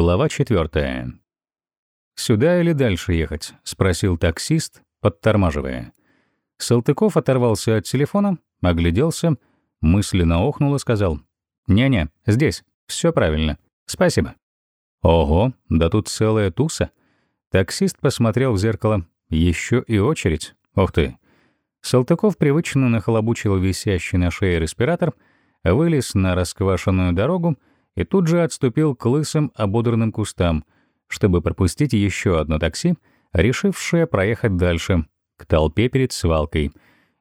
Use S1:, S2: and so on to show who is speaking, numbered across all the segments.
S1: Глава четвертая. «Сюда или дальше ехать?» — спросил таксист, подтормаживая. Салтыков оторвался от телефона, огляделся, мысленно охнул и сказал. «Не-не, здесь. Все правильно. Спасибо». «Ого, да тут целая туса». Таксист посмотрел в зеркало. Еще и очередь. Ух ты. Салтыков привычно нахлобучил висящий на шее респиратор, вылез на расквашенную дорогу и тут же отступил к лысым ободранным кустам, чтобы пропустить еще одно такси, решившее проехать дальше, к толпе перед свалкой,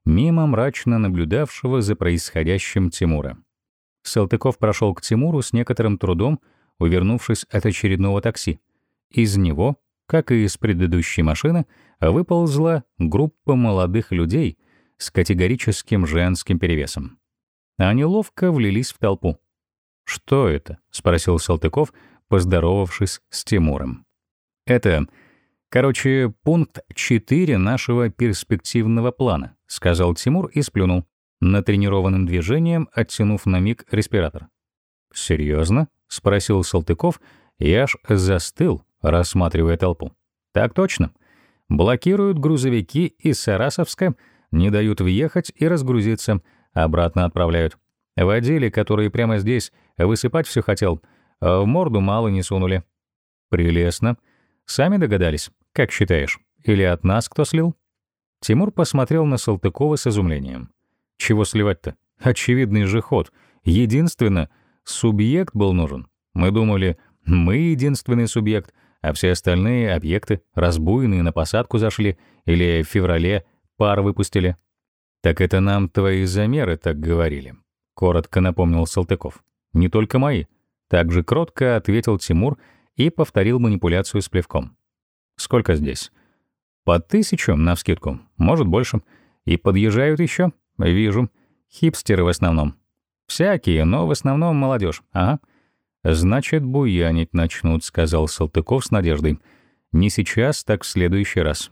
S1: мимо мрачно наблюдавшего за происходящим Тимура. Салтыков прошел к Тимуру с некоторым трудом, увернувшись от очередного такси. Из него, как и из предыдущей машины, выползла группа молодых людей с категорическим женским перевесом. Они ловко влились в толпу. «Что это?» — спросил Салтыков, поздоровавшись с Тимуром. «Это, короче, пункт 4 нашего перспективного плана», — сказал Тимур и сплюнул, натренированным движением оттянув на миг респиратор. «Серьезно?» — спросил Салтыков и аж застыл, рассматривая толпу. «Так точно. Блокируют грузовики из Сарасовска, не дают въехать и разгрузиться, обратно отправляют. Водили, который прямо здесь высыпать все хотел, а в морду мало не сунули. Прелестно. Сами догадались, как считаешь? Или от нас кто слил? Тимур посмотрел на Салтыкова с изумлением. Чего сливать-то? Очевидный же ход. Единственно, субъект был нужен. Мы думали, мы единственный субъект, а все остальные объекты разбуйные на посадку зашли или в феврале пар выпустили. Так это нам твои замеры так говорили коротко напомнил Салтыков. Не только мои. Также кротко ответил Тимур и повторил манипуляцию с плевком. Сколько здесь? По тысячу, навскидку, может больше. И подъезжают еще? Вижу. Хипстеры в основном. Всякие, но в основном молодежь. Ага. Значит, буянить начнут, сказал Салтыков с надеждой. Не сейчас, так в следующий раз.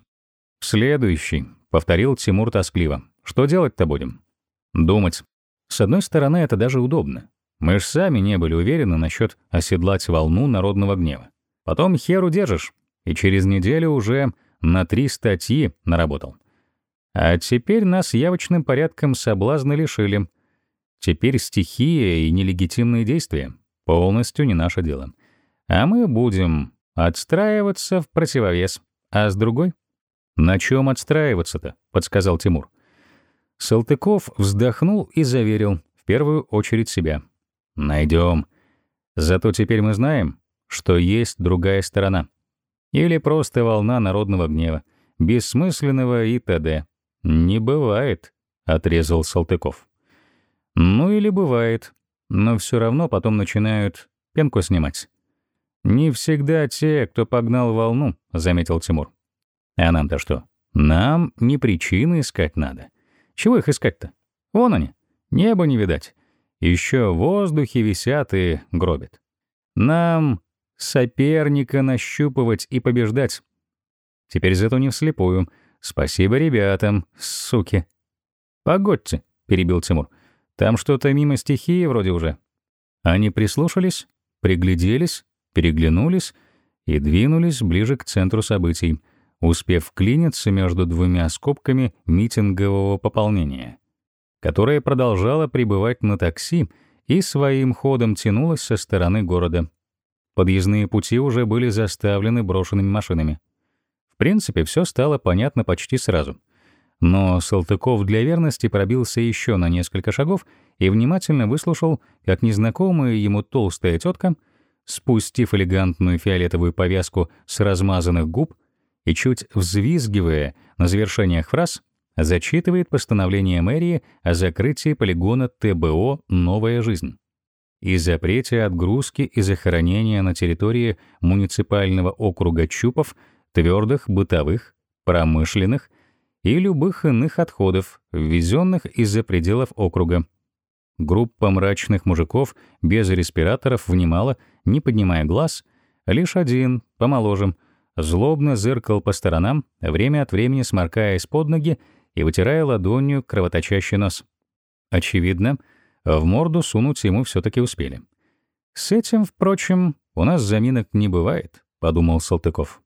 S1: В следующий, повторил Тимур тоскливо. Что делать-то будем? Думать. С одной стороны, это даже удобно. Мы ж сами не были уверены насчет оседлать волну народного гнева. Потом херу держишь, и через неделю уже на три статьи наработал. А теперь нас явочным порядком соблазна лишили. Теперь стихия и нелегитимные действия полностью не наше дело. А мы будем отстраиваться в противовес. А с другой? На чем отстраиваться-то? подсказал Тимур. Салтыков вздохнул и заверил, в первую очередь себя. Найдем. Зато теперь мы знаем, что есть другая сторона. Или просто волна народного гнева, бессмысленного и т.д. Не бывает, отрезал Салтыков. Ну или бывает, но все равно потом начинают пенку снимать. Не всегда те, кто погнал волну, заметил Тимур. А нам-то что? Нам не причины искать надо, чего их искать-то? Вон они. Небо не видать. Еще в воздухе висят и гробят. Нам соперника нащупывать и побеждать. Теперь зато не вслепую. Спасибо ребятам, суки. Погодьте, перебил Тимур. Там что-то мимо стихии вроде уже. Они прислушались, пригляделись, переглянулись и двинулись ближе к центру событий — успев вклиниться между двумя скобками митингового пополнения, которое продолжало пребывать на такси и своим ходом тянулось со стороны города. Подъездные пути уже были заставлены брошенными машинами. В принципе, все стало понятно почти сразу. Но Салтыков для верности пробился еще на несколько шагов и внимательно выслушал, как незнакомая ему толстая тетка, спустив элегантную фиолетовую повязку с размазанных губ, и, чуть взвизгивая на завершениях фраз, зачитывает постановление мэрии о закрытии полигона ТБО «Новая жизнь» и запрете отгрузки и захоронения на территории муниципального округа Чупов твердых, бытовых, промышленных и любых иных отходов, ввезенных из-за пределов округа. Группа мрачных мужиков без респираторов внимала, не поднимая глаз, лишь один, помоложе, злобно зыркал по сторонам, время от времени сморкаясь под ноги и вытирая ладонью кровоточащий нос. Очевидно, в морду сунуть ему все таки успели. С этим, впрочем, у нас заминок не бывает, подумал Салтыков.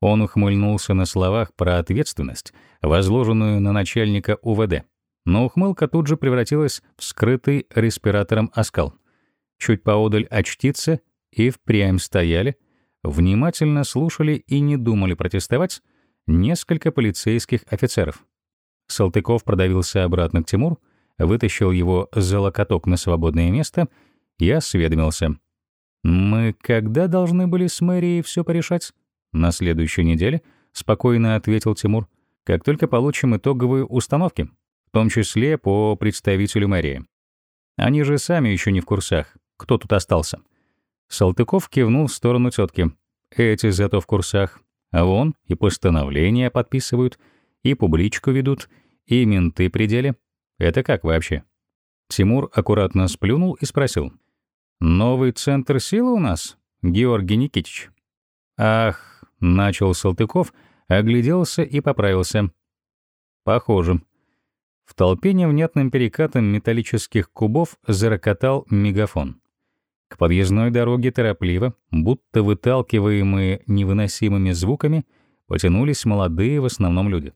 S1: Он ухмыльнулся на словах про ответственность, возложенную на начальника УВД. Но ухмылка тут же превратилась в скрытый респиратором оскал. Чуть поодаль очтицы и впрямь стояли, внимательно слушали и не думали протестовать несколько полицейских офицеров. Салтыков продавился обратно к Тимур, вытащил его за локоток на свободное место и осведомился. «Мы когда должны были с мэрией все порешать?» «На следующей неделе», — спокойно ответил Тимур, «как только получим итоговые установки, в том числе по представителю мэрии. Они же сами еще не в курсах, кто тут остался». Салтыков кивнул в сторону тетки. «Эти зато в курсах. А вон и постановления подписывают, и публичку ведут, и менты при деле. Это как вообще?» Тимур аккуратно сплюнул и спросил. «Новый центр силы у нас, Георгий Никитич?» «Ах», — начал Салтыков, огляделся и поправился. «Похоже». В толпе невнятным перекатом металлических кубов зарокотал мегафон. К подъездной дороге торопливо, будто выталкиваемые невыносимыми звуками, потянулись молодые в основном люди.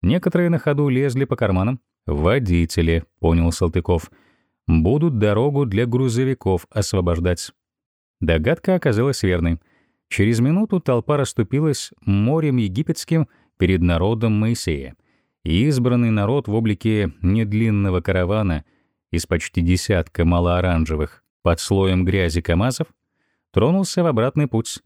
S1: Некоторые на ходу лезли по карманам. «Водители», — понял Салтыков, — «будут дорогу для грузовиков освобождать». Догадка оказалась верной. Через минуту толпа расступилась морем египетским перед народом Моисея, избранный народ в облике недлинного каравана из почти десятка малооранжевых под слоем грязи КАМАЗов тронулся в обратный путь,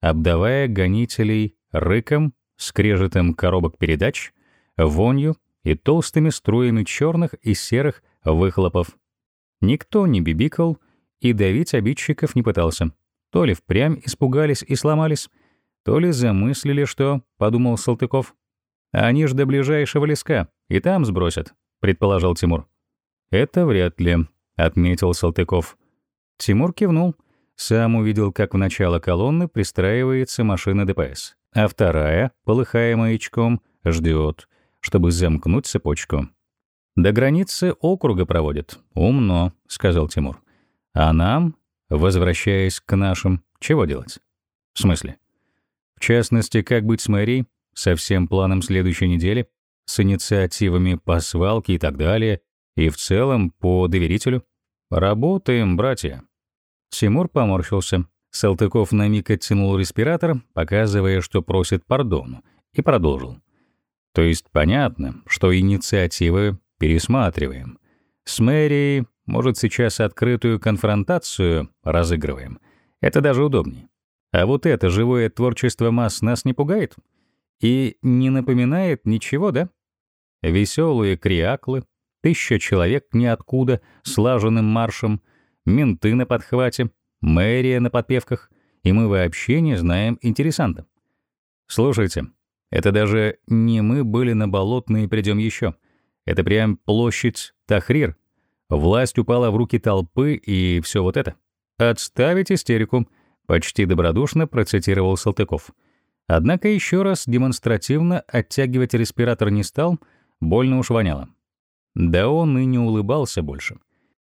S1: обдавая гонителей рыком, скрежетом коробок передач, вонью и толстыми струями черных и серых выхлопов. Никто не бибикал и давить обидчиков не пытался. То ли впрямь испугались и сломались, то ли замыслили, что, — подумал Салтыков. «Они ж до ближайшего леска, и там сбросят», — предположил Тимур. «Это вряд ли», — отметил Салтыков. Тимур кивнул. Сам увидел, как в начало колонны пристраивается машина ДПС, а вторая, полыхая маячком, ждет, чтобы замкнуть цепочку. «До границы округа проводят. Умно», — сказал Тимур. «А нам, возвращаясь к нашим, чего делать?» «В смысле?» «В частности, как быть с мэрией, со всем планом следующей недели, с инициативами по свалке и так далее, и в целом по доверителю?» «Работаем, братья». Тимур поморщился. Салтыков на миг оттянул респиратор, показывая, что просит пардону, и продолжил. То есть понятно, что инициативы пересматриваем. С мэрией, может, сейчас открытую конфронтацию разыгрываем. Это даже удобнее. А вот это живое творчество масс нас не пугает? И не напоминает ничего, да? Веселые криаклы, тысяча человек ниоткуда, слаженным маршем — менты на подхвате, мэрия на подпевках, и мы вообще не знаем интересантов. Слушайте, это даже не мы были на Болотной и придем еще. Это прям площадь Тахрир. Власть упала в руки толпы и все вот это. «Отставить истерику», — почти добродушно процитировал Салтыков. Однако еще раз демонстративно оттягивать респиратор не стал, больно уж воняло. Да он и не улыбался больше.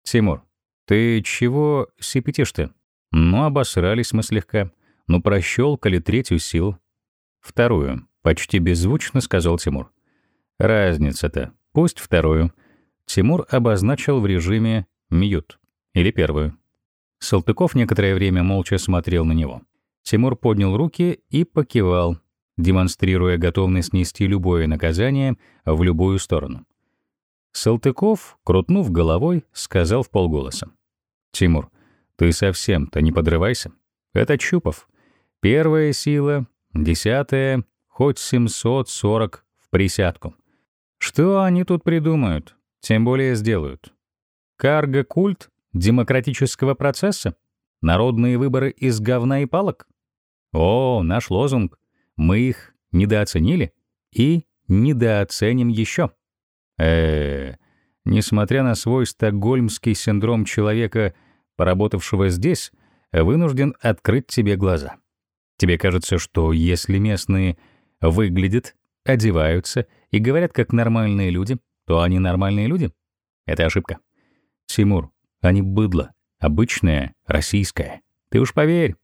S1: «Тимур, «Ты чего сипятишь-то?» «Ну, обосрались мы слегка. Ну, прощелкали третью силу». «Вторую», — почти беззвучно сказал Тимур. «Разница-то. Пусть вторую». Тимур обозначил в режиме «мьют» или первую. Салтыков некоторое время молча смотрел на него. Тимур поднял руки и покивал, демонстрируя готовность нести любое наказание в любую сторону. Салтыков, крутнув головой, сказал в полголоса. «Тимур, ты совсем-то не подрывайся. Это Чупов. Первая сила, десятая, хоть 740 в присядку. Что они тут придумают? Тем более сделают. Карго-культ демократического процесса? Народные выборы из говна и палок? О, наш лозунг. Мы их недооценили и недооценим еще. Э, -э несмотря на свой стокгольмский синдром человека, поработавшего здесь, вынужден открыть тебе глаза. Тебе кажется, что если местные выглядят, одеваются и говорят как нормальные люди, то они нормальные люди? Это ошибка. Тимур, они быдло, Обычная, российская. Ты уж поверь.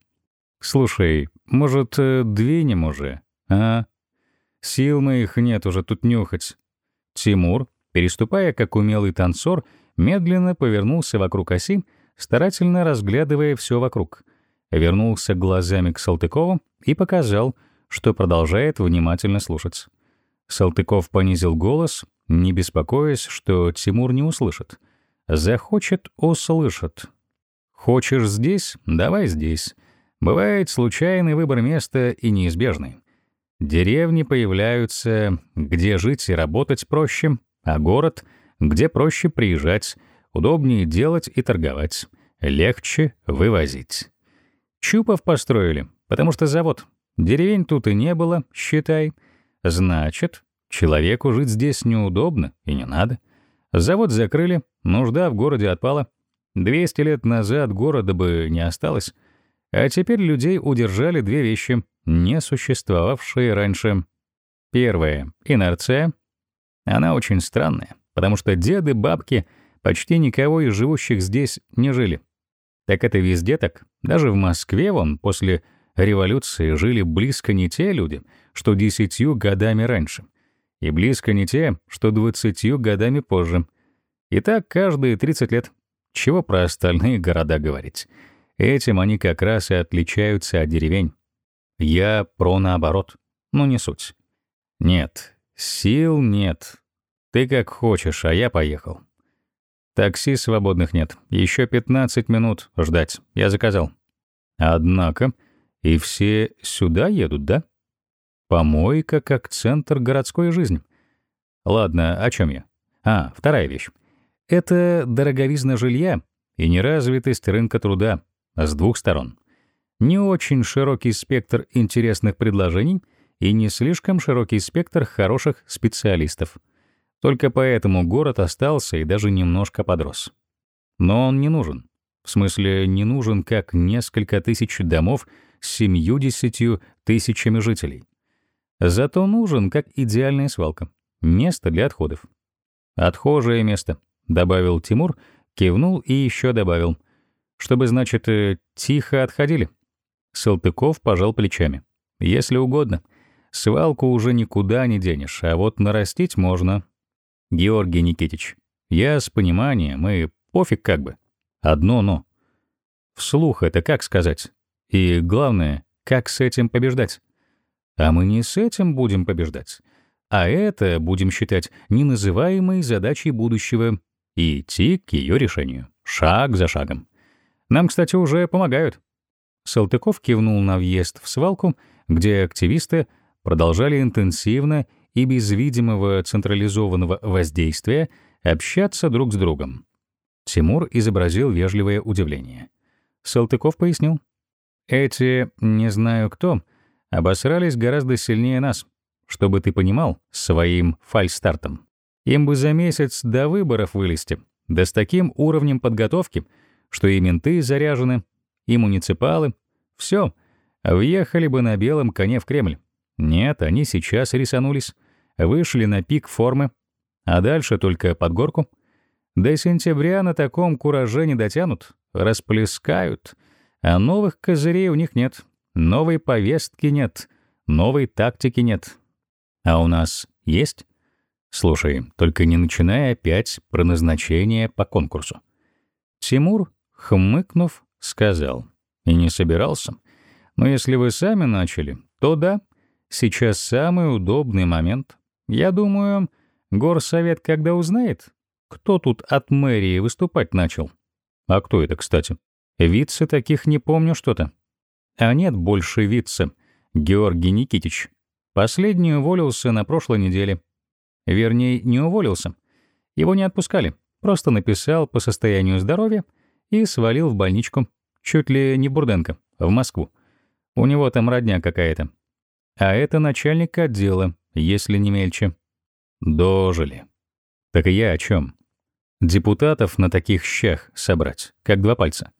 S1: Слушай, может, э, двинем уже, а? Сил моих нет уже тут нюхать. Тимур, переступая как умелый танцор, медленно повернулся вокруг оси, старательно разглядывая все вокруг. Вернулся глазами к Салтыкову и показал, что продолжает внимательно слушать. Салтыков понизил голос, не беспокоясь, что Тимур не услышит. Захочет — услышит. Хочешь здесь — давай здесь. Бывает случайный выбор места и неизбежный. Деревни появляются, где жить и работать проще, а город — где проще приезжать, удобнее делать и торговать, легче вывозить. Чупов построили, потому что завод. Деревень тут и не было, считай. Значит, человеку жить здесь неудобно и не надо. Завод закрыли, нужда в городе отпала. 200 лет назад города бы не осталось. А теперь людей удержали две вещи, не существовавшие раньше. Первая — инерция. Она очень странная потому что деды, бабки почти никого из живущих здесь не жили. Так это везде так. Даже в Москве вон после революции жили близко не те люди, что десятью годами раньше, и близко не те, что двадцатью годами позже. И так каждые 30 лет. Чего про остальные города говорить? Этим они как раз и отличаются от деревень. Я про наоборот. Ну, не суть. Нет, сил нет, ты как хочешь, а я поехал. Такси свободных нет. Еще 15 минут ждать. Я заказал. Однако, и все сюда едут, да? Помойка как центр городской жизни. Ладно, о чем я? А, вторая вещь. Это дороговизна жилья и неразвитость рынка труда с двух сторон. Не очень широкий спектр интересных предложений и не слишком широкий спектр хороших специалистов — только поэтому город остался и даже немножко подрос. Но он не нужен. В смысле, не нужен как несколько тысяч домов с семью-десятью тысячами жителей. Зато нужен как идеальная свалка. Место для отходов. «Отхожее место», — добавил Тимур, кивнул и еще добавил. «Чтобы, значит, э, тихо отходили». Салтыков пожал плечами. «Если угодно. Свалку уже никуда не денешь, а вот нарастить можно. Георгий Никитич, я с пониманием и пофиг как бы. Одно «но». Вслух это как сказать? И главное, как с этим побеждать? А мы не с этим будем побеждать, а это будем считать неназываемой задачей будущего и идти к ее решению, шаг за шагом. Нам, кстати, уже помогают. Салтыков кивнул на въезд в свалку, где активисты продолжали интенсивно и без видимого централизованного воздействия общаться друг с другом. Тимур изобразил вежливое удивление. Салтыков пояснил. «Эти, не знаю кто, обосрались гораздо сильнее нас, чтобы ты понимал, своим фальстартом. Им бы за месяц до выборов вылезти, да с таким уровнем подготовки, что и менты заряжены, и муниципалы. Все, въехали бы на белом коне в Кремль. Нет, они сейчас рисанулись вышли на пик формы, а дальше только под горку. До сентября на таком кураже не дотянут, расплескают, а новых козырей у них нет, новой повестки нет, новой тактики нет. А у нас есть? Слушай, только не начинай опять про назначение по конкурсу. Тимур, хмыкнув, сказал. И не собирался. Но если вы сами начали, то да, сейчас самый удобный момент. Я думаю, горсовет когда узнает, кто тут от мэрии выступать начал. А кто это, кстати? Вице таких не помню что-то. А нет больше вице. Георгий Никитич. Последний уволился на прошлой неделе. Вернее, не уволился. Его не отпускали. Просто написал по состоянию здоровья и свалил в больничку. Чуть ли не Бурденко, в Москву. У него там родня какая-то. А это начальник отдела, если не мельче. Дожили. Так и я о чем? Депутатов на таких щах собрать, как два пальца.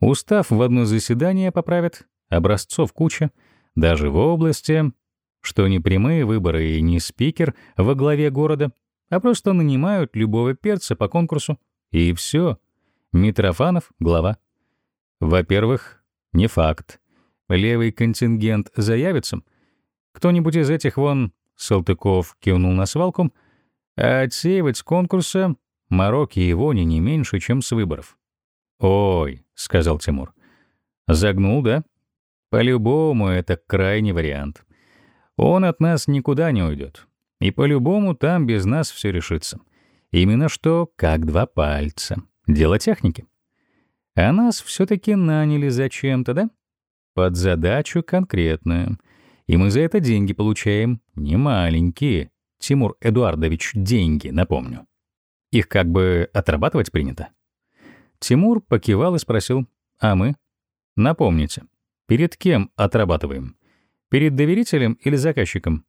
S1: Устав в одно заседание поправят, образцов куча, даже в области, что не прямые выборы и не спикер во главе города, а просто нанимают любого перца по конкурсу, и все. Митрофанов — глава. Во-первых, не факт. Левый контингент заявится. Кто-нибудь из этих вон, Салтыков кивнул на свалку, а отсеивать с конкурса мороки и вони не меньше, чем с выборов. «Ой», — сказал Тимур. «Загнул, да? По-любому это крайний вариант. Он от нас никуда не уйдет. И по-любому там без нас все решится. Именно что, как два пальца. Дело техники. А нас все-таки наняли зачем-то, да? Под задачу конкретную. И мы за это деньги получаем. Не маленькие. Тимур Эдуардович, деньги, напомню. Их как бы отрабатывать принято. Тимур покивал и спросил, а мы? Напомните, перед кем отрабатываем? Перед доверителем или заказчиком?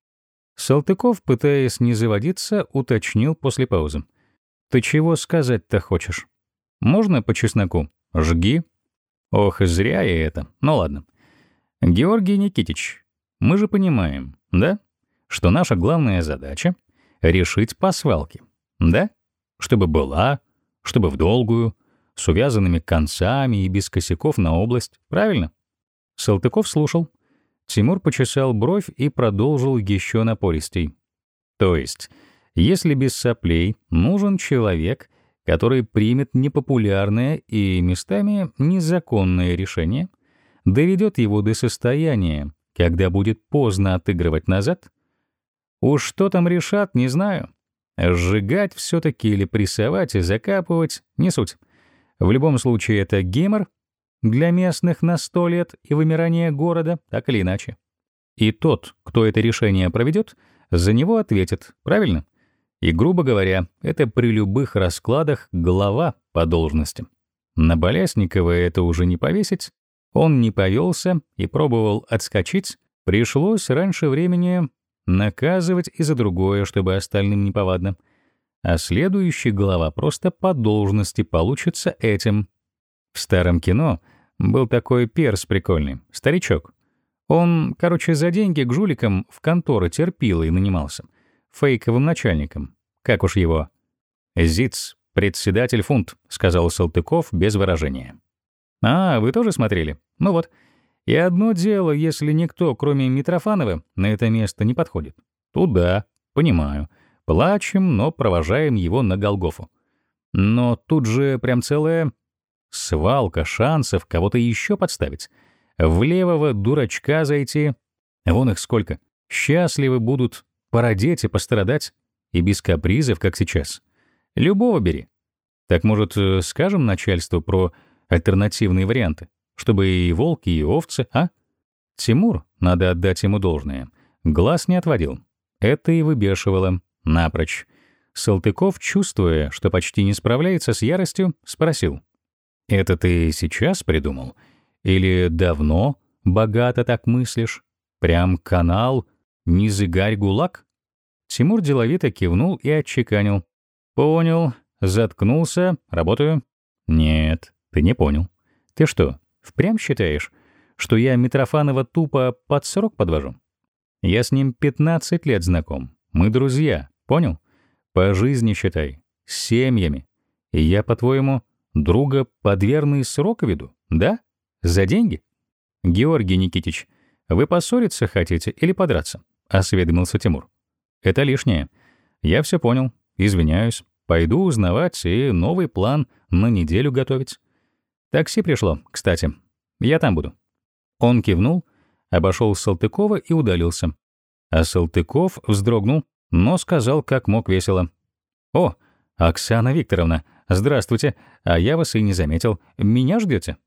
S1: Салтыков, пытаясь не заводиться, уточнил после паузы. «Ты чего сказать-то хочешь? Можно по чесноку? Жги». Ох, зря я это. Ну ладно. Георгий Никитич, мы же понимаем, да, что наша главная задача — решить по свалке, да? Чтобы была, чтобы в долгую, с увязанными концами и без косяков на область, правильно? Салтыков слушал. Тимур почесал бровь и продолжил еще напористей. То есть, если без соплей нужен человек, который примет непопулярное и местами незаконное решение, доведет его до состояния, когда будет поздно отыгрывать назад? Уж что там решат, не знаю. Сжигать все-таки или прессовать и закапывать — не суть. В любом случае это гемор для местных на сто лет и вымирание города, так или иначе. И тот, кто это решение проведет, за него ответит, правильно? И, грубо говоря, это при любых раскладах глава по должности. На Болясникова это уже не повесить, он не повелся и пробовал отскочить, пришлось раньше времени наказывать и за другое, чтобы остальным не повадно. А следующий глава просто по должности получится этим. В старом кино был такой перс прикольный, старичок. Он, короче, за деньги к жуликам в конторы терпил и нанимался. Фейковым начальником. Как уж его? «Зиц, председатель фунт», — сказал Салтыков без выражения. «А, вы тоже смотрели? Ну вот. И одно дело, если никто, кроме Митрофанова, на это место не подходит. Туда, понимаю. Плачем, но провожаем его на Голгофу. Но тут же прям целая Свалка шансов кого-то еще подставить. В левого дурачка зайти. Вон их сколько. Счастливы будут породеть и пострадать. И без капризов, как сейчас. Любого бери. Так, может, э, скажем начальству про альтернативные варианты? Чтобы и волки, и овцы, а? Тимур, надо отдать ему должное, глаз не отводил. Это и выбешивало. Напрочь. Салтыков, чувствуя, что почти не справляется с яростью, спросил. Это ты сейчас придумал? Или давно богато так мыслишь? Прям канал «Низыгарь-гулаг»?» Тимур деловито кивнул и отчеканил. «Понял. Заткнулся. Работаю». «Нет, ты не понял. Ты что, впрямь считаешь, что я Митрофанова тупо под срок подвожу? Я с ним 15 лет знаком. Мы друзья, понял? По жизни считай. С семьями. И я, по-твоему, Друга под верный срок веду, да? За деньги? Георгий Никитич, вы поссориться хотите или подраться? Осведомился Тимур. Это лишнее. Я все понял. Извиняюсь. Пойду узнавать и новый план на неделю готовить. Такси пришло, кстати. Я там буду. Он кивнул, обошел Салтыкова и удалился. А Салтыков вздрогнул, но сказал как мог весело. «О, Оксана Викторовна, «Здравствуйте, а я вас и не заметил. Меня ждете?